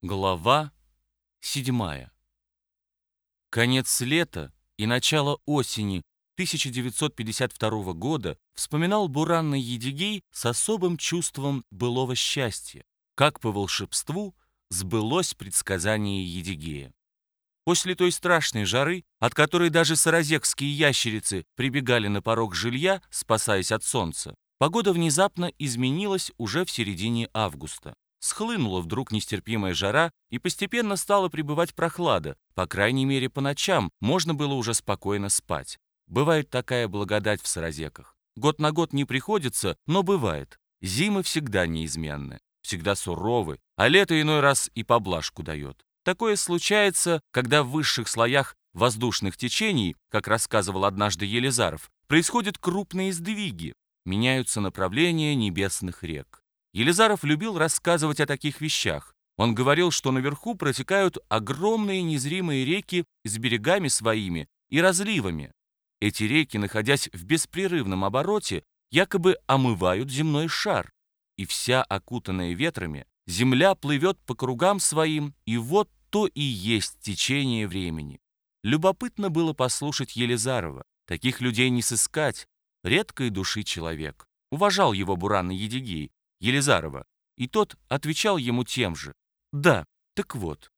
Глава седьмая. Конец лета и начало осени 1952 года вспоминал буранный Едигей с особым чувством былого счастья. Как по волшебству сбылось предсказание Едигея. После той страшной жары, от которой даже саразекские ящерицы прибегали на порог жилья, спасаясь от солнца, погода внезапно изменилась уже в середине августа. Схлынула вдруг нестерпимая жара, и постепенно стала прибывать прохлада. По крайней мере, по ночам можно было уже спокойно спать. Бывает такая благодать в саразеках. Год на год не приходится, но бывает. Зимы всегда неизменны, всегда суровы, а лето иной раз и поблажку дает. Такое случается, когда в высших слоях воздушных течений, как рассказывал однажды Елизаров, происходят крупные сдвиги, меняются направления небесных рек. Елизаров любил рассказывать о таких вещах. Он говорил, что наверху протекают огромные незримые реки с берегами своими и разливами. Эти реки, находясь в беспрерывном обороте, якобы омывают земной шар. И вся окутанная ветрами, земля плывет по кругам своим, и вот то и есть течение времени. Любопытно было послушать Елизарова. Таких людей не сыскать. Редкой души человек. Уважал его Буран Едигей, Елизарова, и тот отвечал ему тем же. «Да, так вот,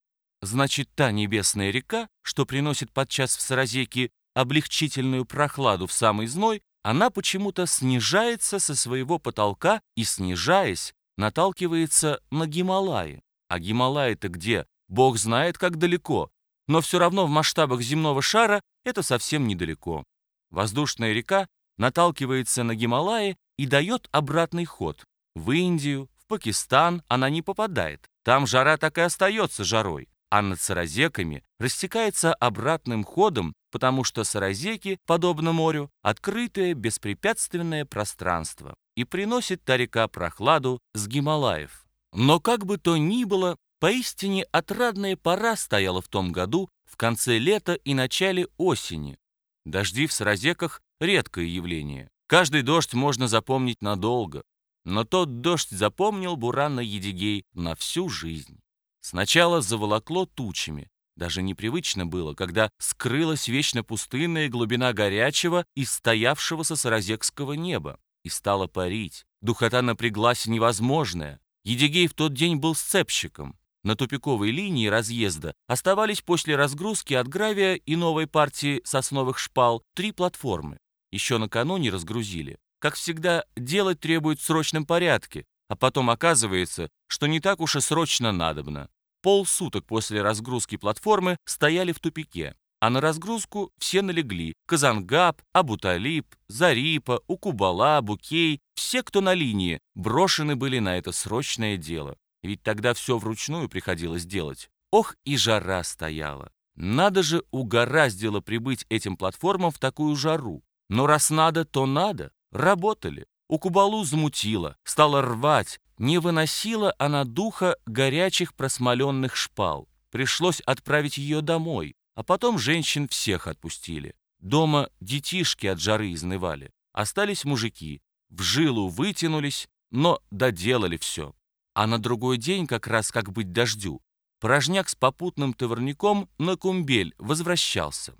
значит, та небесная река, что приносит подчас в Саразеке облегчительную прохладу в самый зной, она почему-то снижается со своего потолка и, снижаясь, наталкивается на Гималаи. А Гималаи-то где? Бог знает, как далеко. Но все равно в масштабах земного шара это совсем недалеко. Воздушная река наталкивается на Гималаи и дает обратный ход. В Индию, в Пакистан она не попадает. Там жара так и остается жарой. А над саразеками растекается обратным ходом, потому что саразеки, подобно морю, открытое беспрепятственное пространство и приносит та река прохладу с Гималаев. Но как бы то ни было, поистине отрадная пора стояла в том году, в конце лета и начале осени. Дожди в саразеках – редкое явление. Каждый дождь можно запомнить надолго. Но тот дождь запомнил Бурана Едигей на всю жизнь. Сначала заволокло тучами. Даже непривычно было, когда скрылась вечно пустынная глубина горячего и стоявшего со саразекского неба. И стала парить. Духота напряглась невозможная. Едигей в тот день был сцепщиком. На тупиковой линии разъезда оставались после разгрузки от гравия и новой партии сосновых шпал три платформы. Еще накануне разгрузили. Как всегда, делать требует в срочном порядке, а потом оказывается, что не так уж и срочно надобно. Полсуток после разгрузки платформы стояли в тупике, а на разгрузку все налегли. Казангаб, Абуталип, Зарипа, Укубала, Букей, все, кто на линии, брошены были на это срочное дело. Ведь тогда все вручную приходилось делать. Ох, и жара стояла. Надо же угораздило прибыть этим платформам в такую жару. Но раз надо, то надо. Работали. У Кубалу замутило, стала рвать. Не выносила она духа горячих просмоленных шпал. Пришлось отправить ее домой, а потом женщин всех отпустили. Дома детишки от жары изнывали. Остались мужики. В жилу вытянулись, но доделали все. А на другой день, как раз как быть дождю, порожняк с попутным товарником на кумбель возвращался.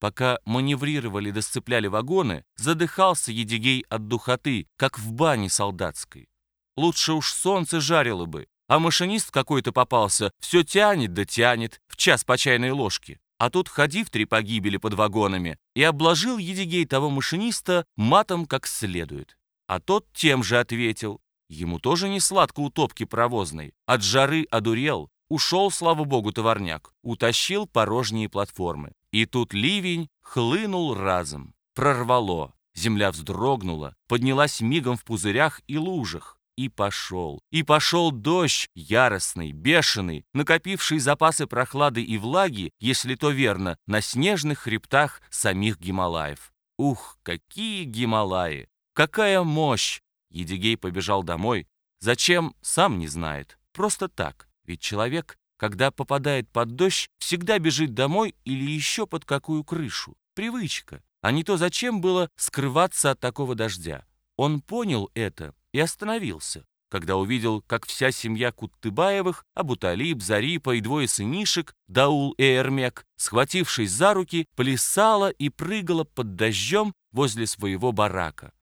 Пока маневрировали да сцепляли вагоны, задыхался Едигей от духоты, как в бане солдатской. Лучше уж солнце жарило бы, а машинист какой-то попался, все тянет да тянет, в час по чайной ложке. А тут ходи в три погибели под вагонами и обложил Едигей того машиниста матом как следует. А тот тем же ответил. Ему тоже не сладко у топки паровозной. От жары одурел, ушел, слава богу, товарняк, утащил порожние платформы. И тут ливень хлынул разом. Прорвало. Земля вздрогнула, поднялась мигом в пузырях и лужах. И пошел. И пошел дождь, яростный, бешеный, накопивший запасы прохлады и влаги, если то верно, на снежных хребтах самих Гималаев. Ух, какие Гималаи! Какая мощь! Едигей побежал домой. Зачем, сам не знает. Просто так. Ведь человек когда попадает под дождь, всегда бежит домой или еще под какую крышу. Привычка. А не то зачем было скрываться от такого дождя. Он понял это и остановился, когда увидел, как вся семья Куттыбаевых, Абуталиб, Зарипа и двое сынишек, Даул и Эрмек, схватившись за руки, плясала и прыгала под дождем возле своего барака.